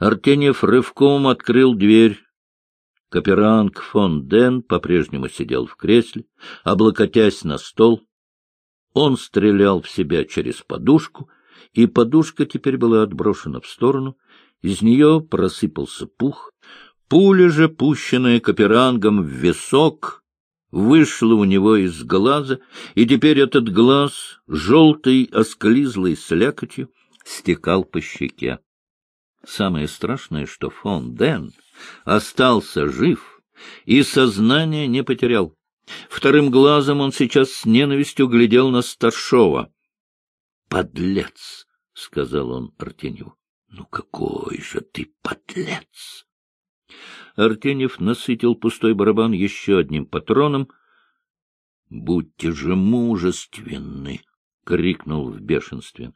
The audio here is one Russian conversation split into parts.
Артеньев рывком открыл дверь. Каперанг фон Ден по-прежнему сидел в кресле, облокотясь на стол. Он стрелял в себя через подушку, и подушка теперь была отброшена в сторону. Из нее просыпался пух. Пуля же, пущенная Каперангом в висок, вышла у него из глаза, и теперь этот глаз, желтый, осклизлый слякотью, стекал по щеке. Самое страшное, что фон Ден остался жив и сознание не потерял. Вторым глазом он сейчас с ненавистью глядел на старшова. — Подлец! — сказал он Артеньеву. — Ну какой же ты подлец! Артеньев насытил пустой барабан еще одним патроном. — Будьте же мужественны! — крикнул в бешенстве.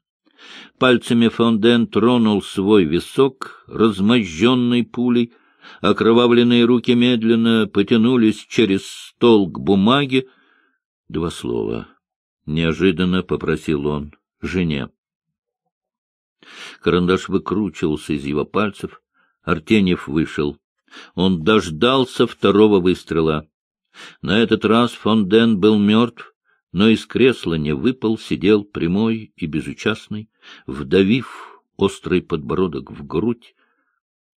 Пальцами Фонден тронул свой висок, размозженный пулей. Окровавленные руки медленно потянулись через стол к бумаге. Два слова. Неожиданно попросил он жене. Карандаш выкручивался из его пальцев. Артеньев вышел. Он дождался второго выстрела. На этот раз Фонден был мертв, но из кресла не выпал, сидел прямой и безучастный, вдавив острый подбородок в грудь.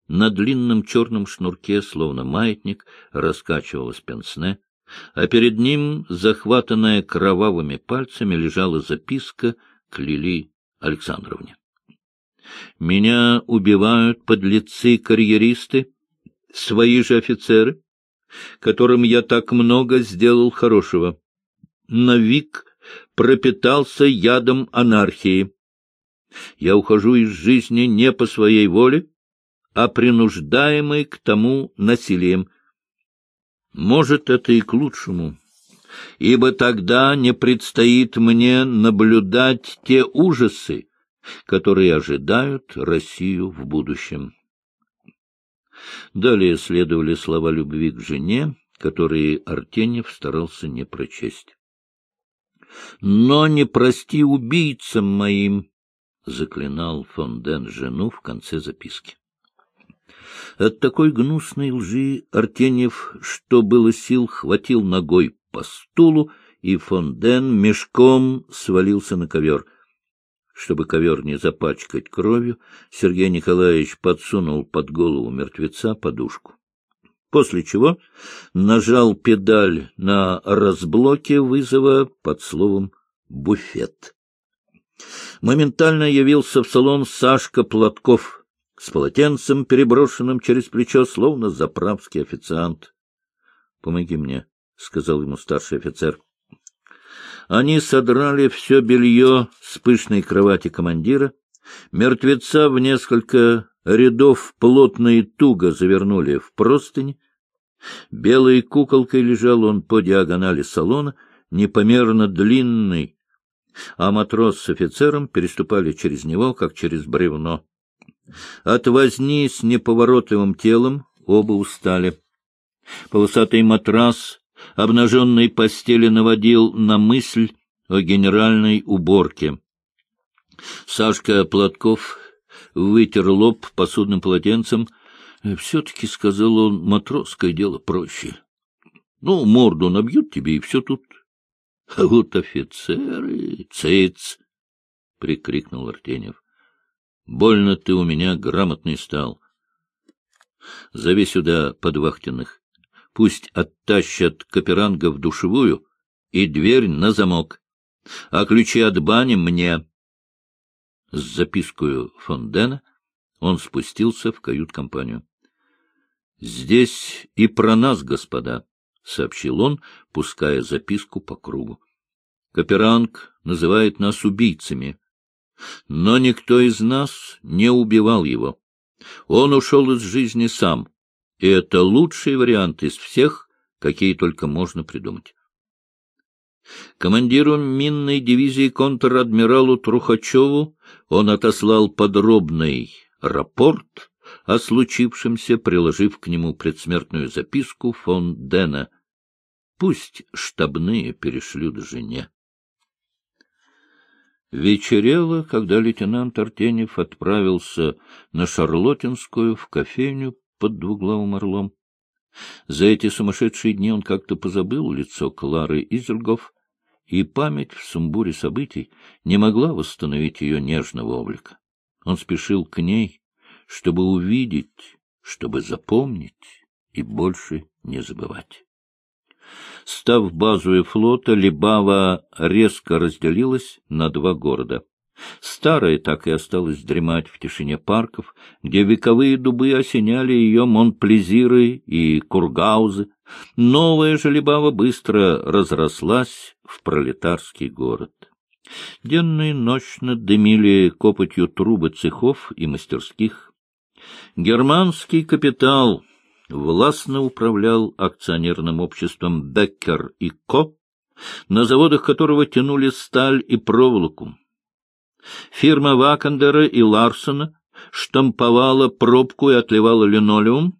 На длинном черном шнурке, словно маятник, раскачивалась пенсне, а перед ним, захватанная кровавыми пальцами, лежала записка к Лили Александровне. «Меня убивают подлецы-карьеристы, свои же офицеры, которым я так много сделал хорошего» навик пропитался ядом анархии. Я ухожу из жизни не по своей воле, а принуждаемый к тому насилием. Может, это и к лучшему, ибо тогда не предстоит мне наблюдать те ужасы, которые ожидают Россию в будущем. Далее следовали слова любви к жене, которые Артеньев старался не прочесть но не прости убийцам моим, — заклинал фон Ден жену в конце записки. От такой гнусной лжи Артеньев, что было сил, хватил ногой по стулу, и фон Ден мешком свалился на ковер. Чтобы ковер не запачкать кровью, Сергей Николаевич подсунул под голову мертвеца подушку после чего нажал педаль на разблоке вызова под словом «буфет». Моментально явился в салон Сашка Платков с полотенцем, переброшенным через плечо, словно заправский официант. — Помоги мне, — сказал ему старший офицер. Они содрали все белье с пышной кровати командира, мертвеца в несколько рядов плотно и туго завернули в простынь, Белой куколкой лежал он по диагонали салона, непомерно длинный, а матрос с офицером переступали через него, как через бревно. От возни с неповоротливым телом оба устали. Полосатый матрас обнаженной постели наводил на мысль о генеральной уборке. Сашка Платков вытер лоб посудным полотенцем, все-таки, — сказал он, — матросское дело проще. Ну, морду набьют тебе, и все тут. — А вот офицеры, цец! — прикрикнул Артенев. — Больно ты у меня грамотный стал. Зови сюда подвахтенных. Пусть оттащат Каперанга в душевую и дверь на замок. А ключи от бани мне. С запискою Фондена он спустился в кают-компанию. — Здесь и про нас, господа, — сообщил он, пуская записку по кругу. Каперанг называет нас убийцами. Но никто из нас не убивал его. Он ушел из жизни сам, и это лучший вариант из всех, какие только можно придумать. Командиру минной дивизии контр-адмиралу Трухачеву он отослал подробный рапорт о случившемся, приложив к нему предсмертную записку фон Дена. Пусть штабные перешлют жене. Вечерело, когда лейтенант Артенев отправился на Шарлотинскую в кофейню под двуглавым орлом. За эти сумасшедшие дни он как-то позабыл лицо Клары Изельгов, и память в сумбуре событий не могла восстановить ее нежного облика. Он спешил к ней, чтобы увидеть, чтобы запомнить и больше не забывать. Став базой флота, Либава резко разделилась на два города. Старая так и осталась дремать в тишине парков, где вековые дубы осеняли ее монплезиры и кургаузы. Новая же Либава быстро разрослась в пролетарский город. Денно и ночно дымили копотью трубы цехов и мастерских. Германский капитал властно управлял акционерным обществом «Беккер и Ко», на заводах которого тянули сталь и проволоку. Фирма Вакандера и Ларсона штамповала пробку и отливала линолеум,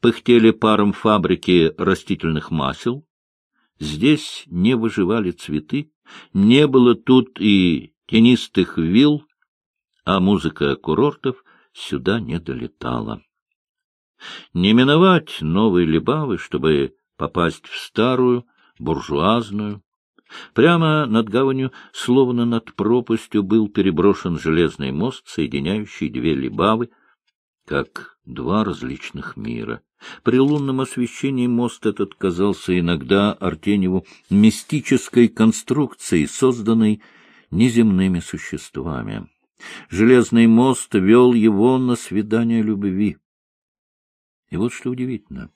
пыхтели паром фабрики растительных масел. Здесь не выживали цветы, не было тут и тенистых вилл, а музыка курортов сюда не долетала. Не миновать новой Либавы, чтобы попасть в старую, буржуазную. Прямо над гаванью, словно над пропастью, был переброшен железный мост, соединяющий две Либавы, как два различных мира. При лунном освещении мост этот казался иногда Артеневу мистической конструкцией, созданной неземными существами. Железный мост вел его на свидание любви. И вот что удивительно.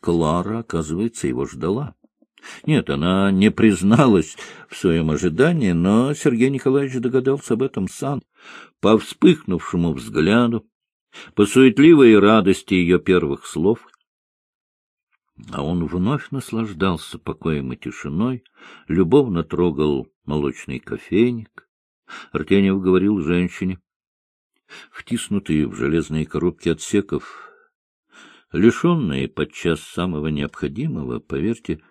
Клара, оказывается, его ждала. Нет, она не призналась в своем ожидании, но Сергей Николаевич догадался об этом сам. По вспыхнувшему взгляду, по суетливой радости ее первых слов. А он вновь наслаждался покоем и тишиной, любовно трогал молочный кофейник. Артеньев говорил женщине, втиснутые в железные коробки отсеков, лишенные подчас самого необходимого, поверьте,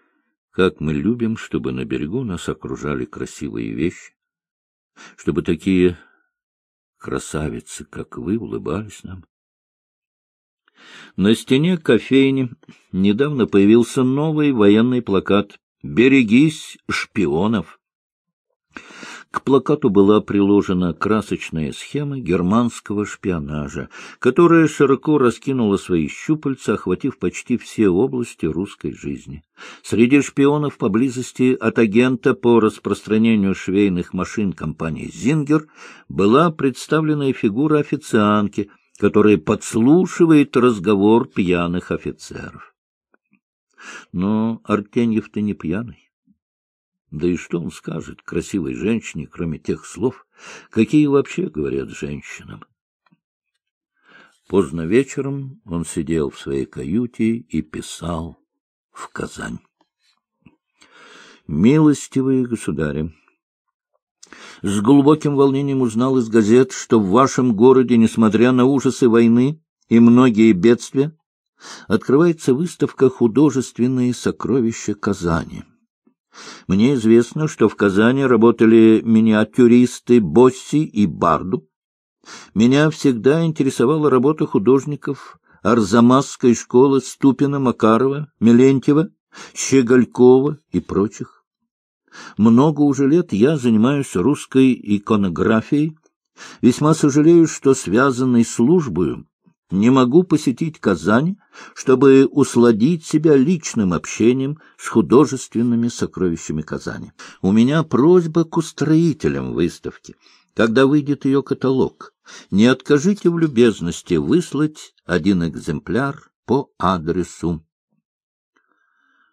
как мы любим, чтобы на берегу нас окружали красивые вещи, чтобы такие красавицы, как вы, улыбались нам. На стене кофейни недавно появился новый военный плакат «Берегись шпионов». К плакату была приложена красочная схема германского шпионажа, которая широко раскинула свои щупальца, охватив почти все области русской жизни. Среди шпионов поблизости от агента по распространению швейных машин компании «Зингер» была представлена и фигура официантки, которая подслушивает разговор пьяных офицеров. Но Артеньев-то не пьяный. Да и что он скажет красивой женщине, кроме тех слов, какие вообще говорят женщинам? Поздно вечером он сидел в своей каюте и писал в Казань. «Милостивые государи, с глубоким волнением узнал из газет, что в вашем городе, несмотря на ужасы войны и многие бедствия, открывается выставка «Художественные сокровища Казани». Мне известно, что в Казани работали миниатюристы Босси и Барду. Меня всегда интересовала работа художников Арзамасской школы Ступина, Макарова, Мелентьева, Щеголькова и прочих. Много уже лет я занимаюсь русской иконографией. Весьма сожалею, что связанной службою не могу посетить Казань, чтобы усладить себя личным общением с художественными сокровищами Казани. У меня просьба к устроителям выставки. Когда выйдет ее каталог, не откажите в любезности выслать один экземпляр по адресу.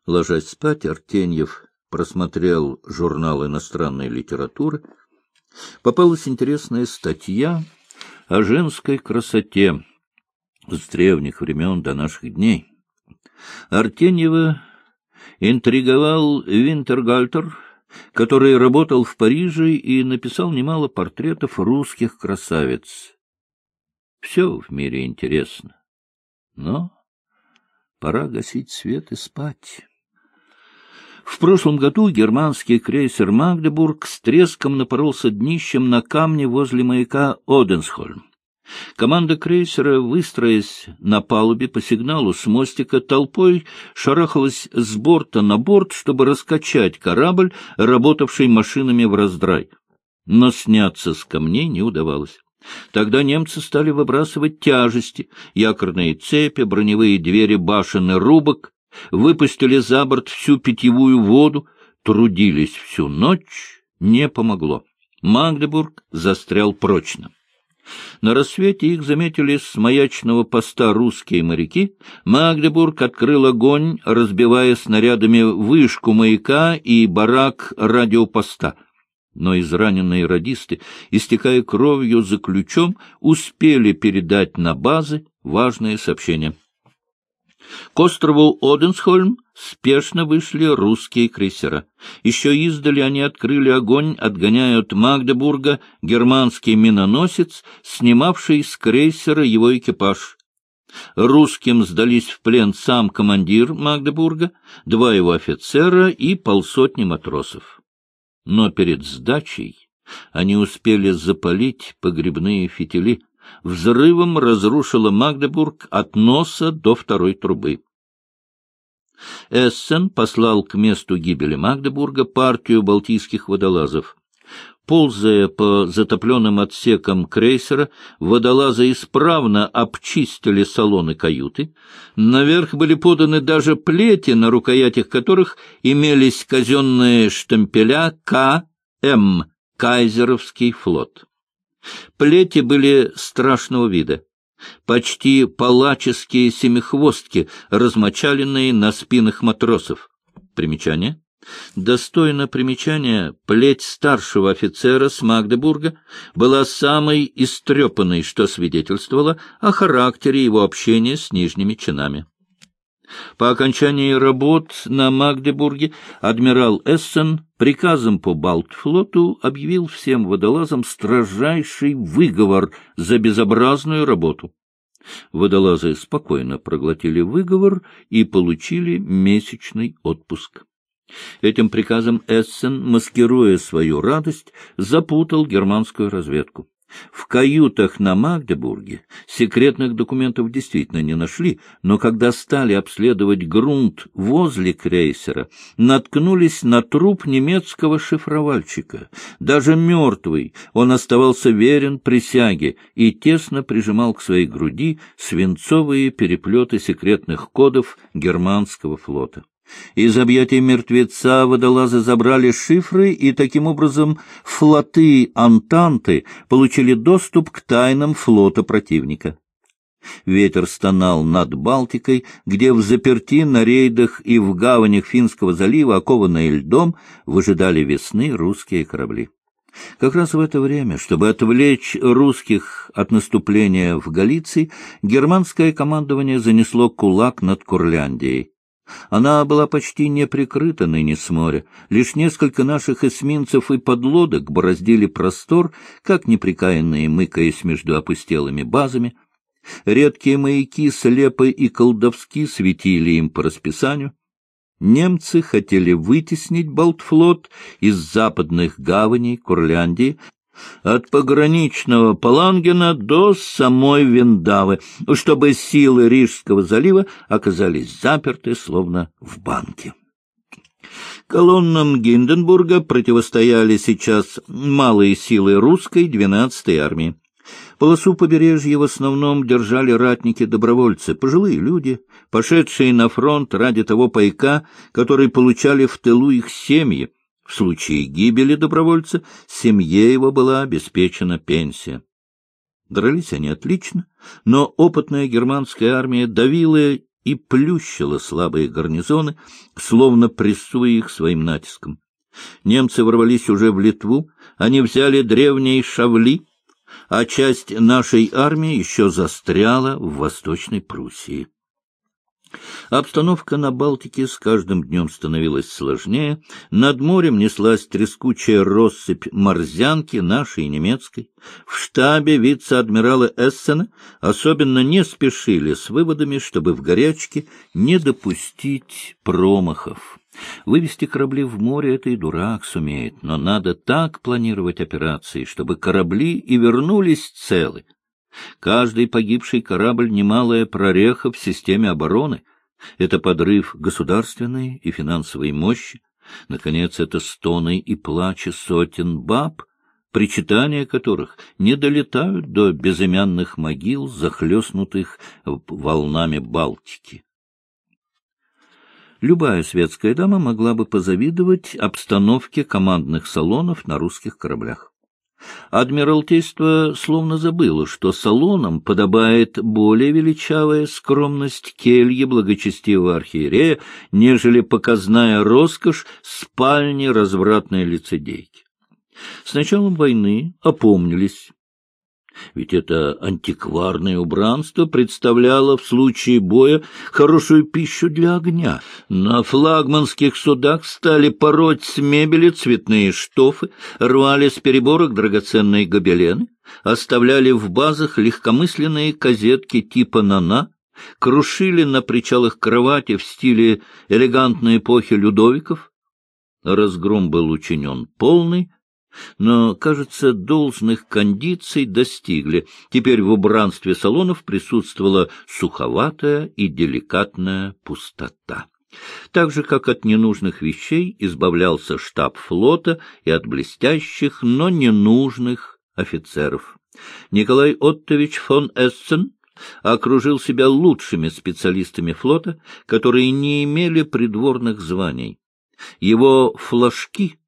Ложась спать, Артеньев просмотрел журнал иностранной литературы. Попалась интересная статья о женской красоте с древних времен до наших дней. Артеньева интриговал Винтергальтер, который работал в Париже и написал немало портретов русских красавиц. Все в мире интересно, но пора гасить свет и спать. В прошлом году германский крейсер «Магдебург» с треском напоролся днищем на камни возле маяка Оденсхольм. Команда крейсера, выстроясь на палубе по сигналу с мостика, толпой шарахалась с борта на борт, чтобы раскачать корабль, работавший машинами в раздрай. Но сняться с камней не удавалось. Тогда немцы стали выбрасывать тяжести, якорные цепи, броневые двери башен и рубок, выпустили за борт всю питьевую воду, трудились всю ночь, не помогло. Магдебург застрял прочно. На рассвете их заметили с маячного поста русские моряки. Магдебург открыл огонь, разбивая снарядами вышку маяка и барак радиопоста. Но израненные радисты, истекая кровью за ключом, успели передать на базы важное сообщение — к острову Оденсхольм спешно вышли русские крейсера. Еще издали они открыли огонь, отгоняя от Магдебурга германский миноносец, снимавший с крейсера его экипаж. Русским сдались в плен сам командир Магдебурга, два его офицера и полсотни матросов. Но перед сдачей они успели запалить погребные фитили, взрывом разрушила Магдебург от носа до второй трубы. Эссен послал к месту гибели Магдебурга партию балтийских водолазов. Ползая по затопленным отсекам крейсера, водолазы исправно обчистили салоны каюты. Наверх были поданы даже плети, на рукоятях которых имелись казенные штемпеля К.М. Кайзеровский флот. Плети были страшного вида. Почти палаческие семихвостки, размочаленные на спинах матросов. Примечание. Достойно примечания, плеть старшего офицера с Магдебурга была самой истрепанной, что свидетельствовало о характере его общения с нижними чинами. По окончании работ на Магдебурге адмирал Эссен приказом по Балтфлоту объявил всем водолазам строжайший выговор за безобразную работу. Водолазы спокойно проглотили выговор и получили месячный отпуск. Этим приказом Эссен, маскируя свою радость, запутал германскую разведку. В каютах на Магдебурге секретных документов действительно не нашли, но когда стали обследовать грунт возле крейсера, наткнулись на труп немецкого шифровальщика. Даже мертвый он оставался верен присяге и тесно прижимал к своей груди свинцовые переплеты секретных кодов германского флота. Из объятий мертвеца водолазы забрали шифры, и таким образом флоты Антанты получили доступ к тайнам флота противника. Ветер стонал над Балтикой, где в заперти на рейдах и в гаванях Финского залива, окованные льдом, выжидали весны русские корабли. Как раз в это время, чтобы отвлечь русских от наступления в Галиции, германское командование занесло кулак над Курляндией. Она была почти не прикрыта ныне с моря. Лишь несколько наших эсминцев и подлодок бороздили простор, как неприкаянные мыкаясь между опустелыми базами. Редкие маяки слепо и колдовски светили им по расписанию. Немцы хотели вытеснить Балтфлот из западных гаваней Курляндии, от пограничного Палангена до самой Виндавы, чтобы силы Рижского залива оказались заперты, словно в банке. Колоннам Гинденбурга противостояли сейчас малые силы русской 12-й армии. Полосу побережья в основном держали ратники-добровольцы, пожилые люди, пошедшие на фронт ради того пайка, который получали в тылу их семьи, в случае гибели добровольца семье его была обеспечена пенсия. Дрались они отлично, но опытная германская армия давила и плющила слабые гарнизоны, словно прессуя их своим натиском. Немцы ворвались уже в Литву, они взяли древние Шавли, а часть нашей армии еще застряла в Восточной Пруссии. Обстановка на Балтике с каждым днем становилась сложнее. Над морем неслась трескучая россыпь морзянки, нашей и немецкой. В штабе вице-адмирала Эссена особенно не спешили с выводами, чтобы в горячке не допустить промахов. Вывести корабли в море — это и дурак сумеет, но надо так планировать операции, чтобы корабли и вернулись целы. Каждый погибший корабль — немалая прореха в системе обороны. Это подрыв государственной и финансовой мощи. Наконец, это стоны и плачи сотен баб, причитания которых не долетают до безымянных могил, захлестнутых волнами Балтики. Любая светская дама могла бы позавидовать обстановке командных салонов на русских кораблях. Адмиралтейство словно забыло, что салонам подобает более величавая скромность кельи благочестивого архиерея, нежели показная роскошь спальни развратной лицедейки. С началом войны опомнились ведь это антикварное убранство представляло в случае боя хорошую пищу для огня. На флагманских судах стали пороть с мебели цветные штофы, рвали с переборок драгоценные гобелены, оставляли в базах легкомысленные козетки типа «Нана», крушили на причалах кровати в стиле элегантной эпохи Людовиков. Разгром был учинен полный, но, кажется, должных кондиций достигли. Теперь в убранстве салонов присутствовала суховатая и деликатная пустота. Так же, как от ненужных вещей избавлялся штаб флота и от блестящих, но ненужных офицеров. Николай Оттович фон Эссен окружил себя лучшими специалистами флота, которые не имели придворных званий. Его флажки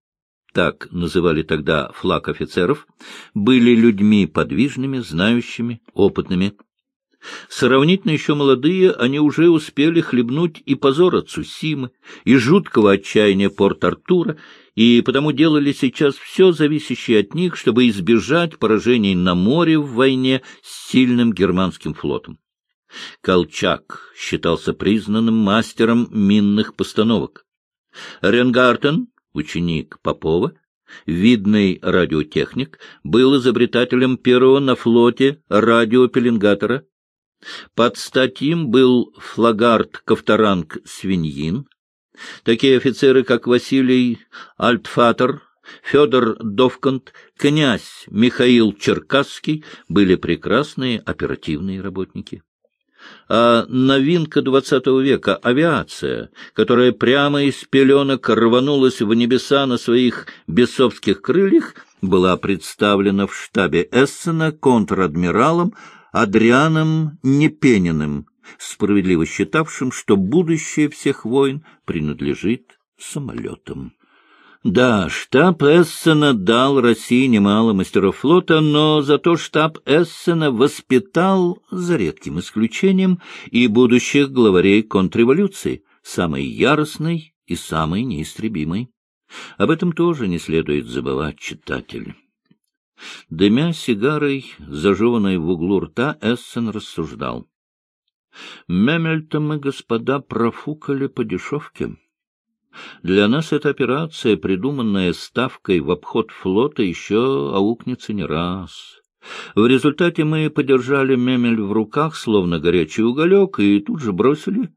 так называли тогда флаг офицеров, были людьми подвижными, знающими, опытными. Сравнительно еще молодые, они уже успели хлебнуть и позора Цусимы, и жуткого отчаяния Порт-Артура, и потому делали сейчас все зависящее от них, чтобы избежать поражений на море в войне с сильным германским флотом. Колчак считался признанным мастером минных постановок. Ренгартен ученик Попова, видный радиотехник, был изобретателем первого на флоте радиопеленгатора. Под стать им был флагард Ковторанг Свиньин. Такие офицеры, как Василий Альтфатер, Федор Довкант, князь Михаил Черкасский, были прекрасные оперативные работники а новинка двадцатого века — авиация, которая прямо из пеленок рванулась в небеса на своих бесовских крыльях, была представлена в штабе Эссена контр-адмиралом Адрианом Непениным, справедливо считавшим, что будущее всех войн принадлежит самолетам. Да, штаб Эссена дал России немало мастеров флота, но зато штаб Эссена воспитал, за редким исключением, и будущих главарей контрреволюции, самой яростной и самой неистребимой. Об этом тоже не следует забывать читатель. Дымя сигарой, зажеванной в углу рта, Эссен рассуждал. «Мемель-то мы, господа, профукали по дешевке». Для нас эта операция, придуманная ставкой в обход флота, еще аукнется не раз. В результате мы подержали мемель в руках, словно горячий уголек, и тут же бросили.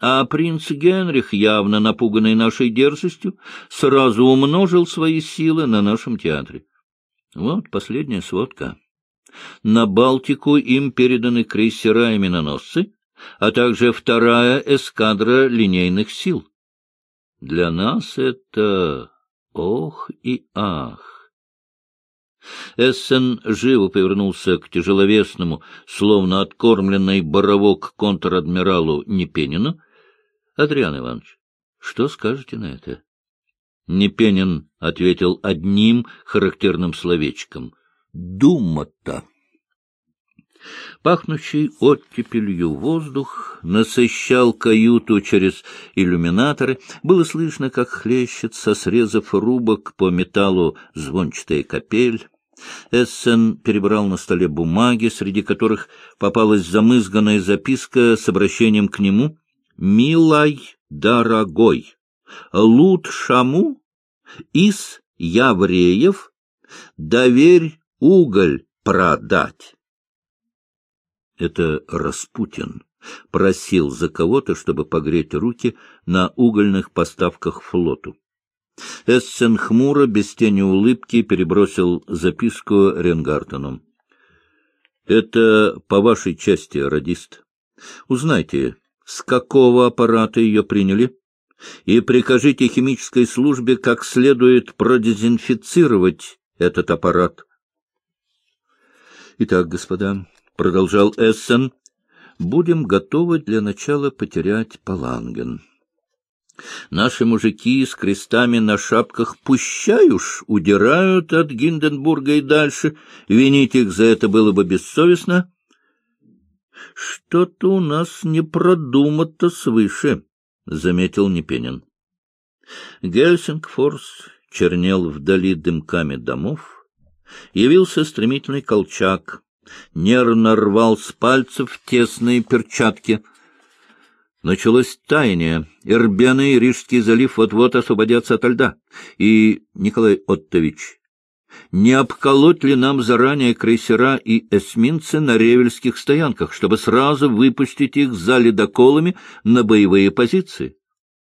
А принц Генрих, явно напуганный нашей дерзостью, сразу умножил свои силы на нашем театре. Вот последняя сводка. На Балтику им переданы крейсера и миноносцы, а также вторая эскадра линейных сил. Для нас это ох и ах. Эссен живо повернулся к тяжеловесному, словно откормленный боровок контр-адмиралу Непенину. — Адриан Иванович, что скажете на это? Непенин ответил одним характерным словечком — «дума-то». Пахнущий оттепелью воздух насыщал каюту через иллюминаторы. Было слышно, как хлещет со срезов рубок по металлу звончатая капель. Эссен перебрал на столе бумаги, среди которых попалась замызганная записка с обращением к нему «Милай, дорогой, лут шаму из явреев доверь уголь продать». Это Распутин просил за кого-то, чтобы погреть руки на угольных поставках флоту. Эссен хмуро, без тени улыбки, перебросил записку Ренгартену. — Это по вашей части, радист. Узнайте, с какого аппарата ее приняли, и прикажите химической службе как следует продезинфицировать этот аппарат. — Итак, господа, — продолжал Эссен, — будем готовы для начала потерять Паланген. Наши мужики с крестами на шапках пущаюш удирают от Гинденбурга и дальше. Винить их за это было бы бессовестно. Что-то у нас не продумато свыше, — заметил Непенин. Гельсингфорс чернел вдали дымками домов. Явился стремительный колчак, нервно рвал с пальцев тесные перчатки. Началось таяние. Ирбены и Рижский залив вот-вот освободятся ото льда. И, Николай Оттович, не обколоть ли нам заранее крейсера и эсминцы на ревельских стоянках, чтобы сразу выпустить их за ледоколами на боевые позиции?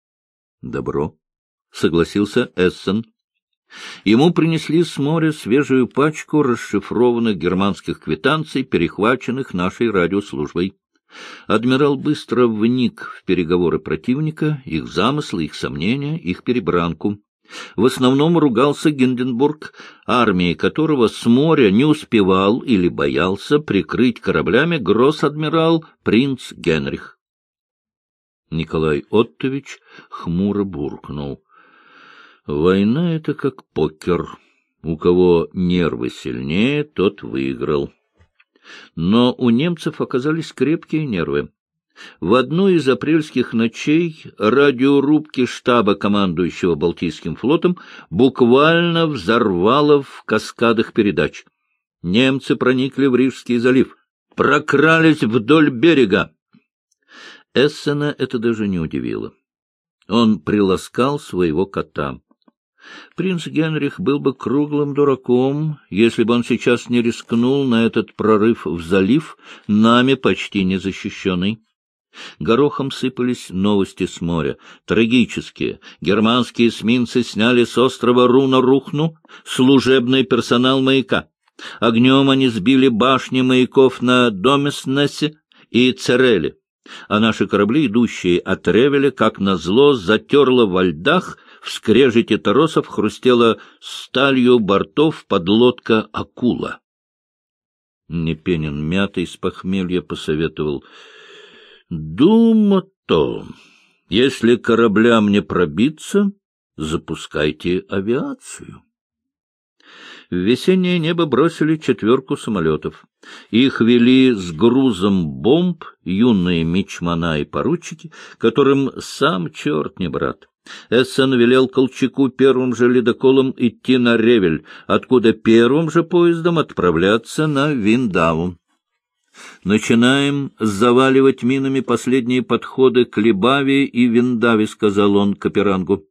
— Добро, — согласился Эссен. Ему принесли с моря свежую пачку расшифрованных германских квитанций, перехваченных нашей радиослужбой. Адмирал быстро вник в переговоры противника, их замыслы, их сомнения, их перебранку. В основном ругался Гинденбург, армии которого с моря не успевал или боялся прикрыть кораблями гросс-адмирал принц Генрих. Николай Оттович хмуро буркнул. Война — это как покер. У кого нервы сильнее, тот выиграл. Но у немцев оказались крепкие нервы. В одну из апрельских ночей радиорубки штаба командующего Балтийским флотом буквально взорвало в каскадах передач. Немцы проникли в Рижский залив, прокрались вдоль берега. Эссена это даже не удивило. Он приласкал своего кота. Принц Генрих был бы круглым дураком, если бы он сейчас не рискнул на этот прорыв в залив, нами почти незащищенный. Горохом сыпались новости с моря, трагические. Германские эсминцы сняли с острова Руна-Рухну служебный персонал маяка. Огнем они сбили башни маяков на Домеснесе и Цереле, а наши корабли, идущие от Ревеля, как назло, затерло во льдах — в скрежете торосов хрустела сталью бортов подлодка «Акула». Непенин мятый с похмелья посоветовал. — Дума-то, если кораблям не пробиться, запускайте авиацию. В весеннее небо бросили четверку самолетов. Их вели с грузом бомб юные мичмана и поручики, которым сам черт не брат. Эссен велел Колчаку первым же ледоколом идти на Ревель, откуда первым же поездом отправляться на Виндаву. «Начинаем заваливать минами последние подходы к Либаве и Виндаве», — сказал он Каперангу.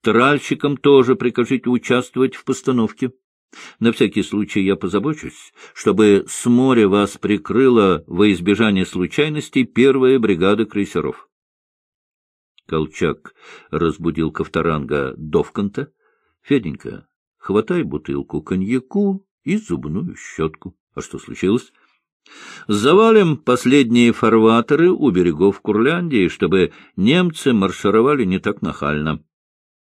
«Тральщикам тоже прикажите участвовать в постановке. На всякий случай я позабочусь, чтобы с моря вас прикрыла во избежание случайностей первая бригада крейсеров». Колчак разбудил Ковторанга Довканта. — Феденька, хватай бутылку коньяку и зубную щетку. А что случилось? — Завалим последние фарватеры у берегов Курляндии, чтобы немцы маршировали не так нахально.